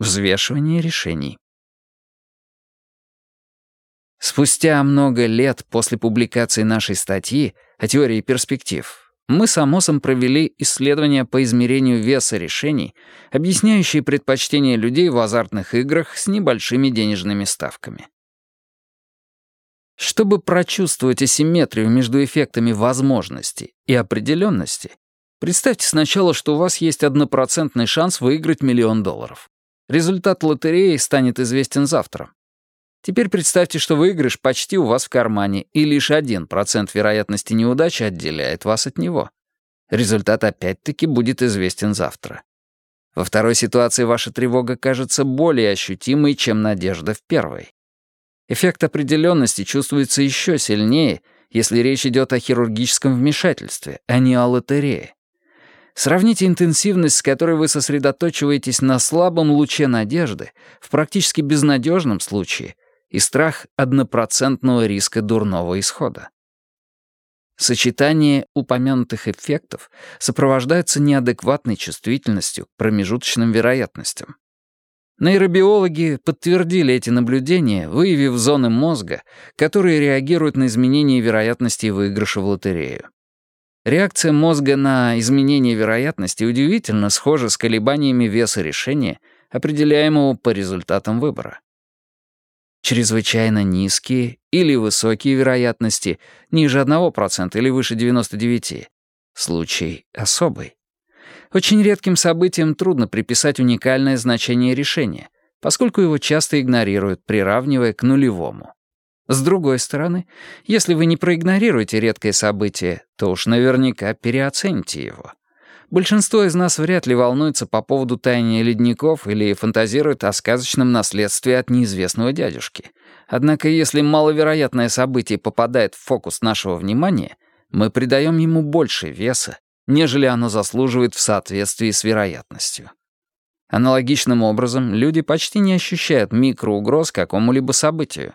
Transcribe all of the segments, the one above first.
Взвешивание решений. Спустя много лет после публикации нашей статьи о теории перспектив мы с Амосом провели исследования по измерению веса решений, объясняющие предпочтения людей в азартных играх с небольшими денежными ставками. Чтобы прочувствовать асимметрию между эффектами возможности и определенности, представьте сначала, что у вас есть однопроцентный шанс выиграть миллион долларов. Результат лотереи станет известен завтра. Теперь представьте, что выигрыш почти у вас в кармане, и лишь 1% вероятности неудачи отделяет вас от него. Результат опять-таки будет известен завтра. Во второй ситуации ваша тревога кажется более ощутимой, чем надежда в первой. Эффект определенности чувствуется еще сильнее, если речь идет о хирургическом вмешательстве, а не о лотерее. Сравните интенсивность, с которой вы сосредоточиваетесь на слабом луче надежды, в практически безнадежном случае, и страх однопроцентного риска дурного исхода. Сочетание упомянутых эффектов сопровождается неадекватной чувствительностью к промежуточным вероятностям. Нейробиологи подтвердили эти наблюдения, выявив зоны мозга, которые реагируют на изменения вероятности выигрыша в лотерею. Реакция мозга на изменение вероятности удивительно схожа с колебаниями веса решения, определяемого по результатам выбора чрезвычайно низкие или высокие вероятности, ниже 1% или выше 99%. Случай особый. Очень редким событиям трудно приписать уникальное значение решения, поскольку его часто игнорируют, приравнивая к нулевому. С другой стороны, если вы не проигнорируете редкое событие, то уж наверняка переоцените его. Большинство из нас вряд ли волнуется по поводу таяния ледников или фантазирует о сказочном наследстве от неизвестного дядюшки. Однако если маловероятное событие попадает в фокус нашего внимания, мы придаем ему больше веса, нежели оно заслуживает в соответствии с вероятностью. Аналогичным образом люди почти не ощущают микроугроз какому-либо событию.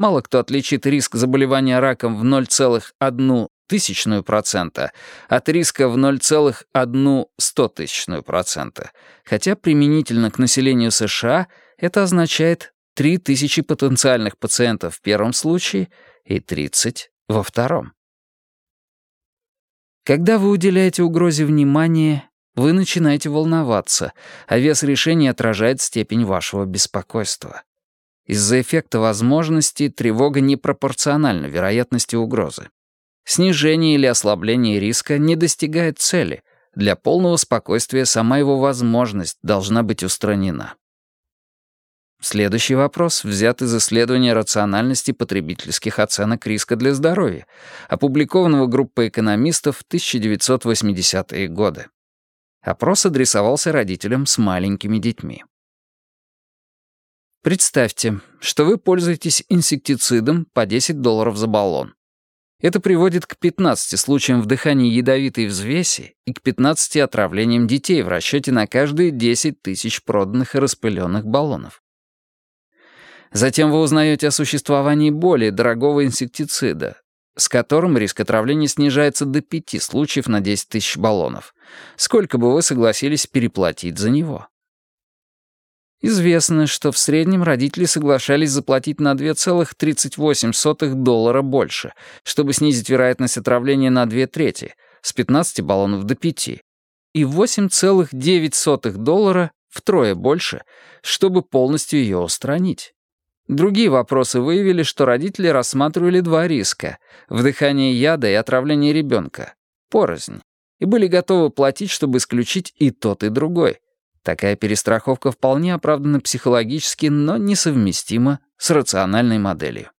Мало кто отличит риск заболевания раком в 0,1 тысячную процента от риска в 0,1 стотысячную процента, хотя применительно к населению США это означает 3000 потенциальных пациентов в первом случае и 30 во втором. Когда вы уделяете угрозе внимание, вы начинаете волноваться, а вес решения отражает степень вашего беспокойства. Из-за эффекта возможности тревога непропорциональна вероятности угрозы. Снижение или ослабление риска не достигает цели. Для полного спокойствия сама его возможность должна быть устранена. Следующий вопрос взят из исследования рациональности потребительских оценок риска для здоровья, опубликованного группой экономистов в 1980-е годы. Опрос адресовался родителям с маленькими детьми. Представьте, что вы пользуетесь инсектицидом по 10 долларов за баллон. Это приводит к 15 случаям вдыхания ядовитой взвеси и к 15 отравлениям детей в расчете на каждые 10 тысяч проданных и распыленных баллонов. Затем вы узнаете о существовании более дорогого инсектицида, с которым риск отравления снижается до 5 случаев на 10 тысяч баллонов. Сколько бы вы согласились переплатить за него? Известно, что в среднем родители соглашались заплатить на 2,38 доллара больше, чтобы снизить вероятность отравления на две трети, с 15 баллонов до 5, и 8,9 доллара втрое больше, чтобы полностью ее устранить. Другие вопросы выявили, что родители рассматривали два риска — вдыхание яда и отравление ребенка, порознь, и были готовы платить, чтобы исключить и тот, и другой — Такая перестраховка вполне оправдана психологически, но несовместима с рациональной моделью.